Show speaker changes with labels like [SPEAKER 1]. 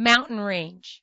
[SPEAKER 1] mountain range.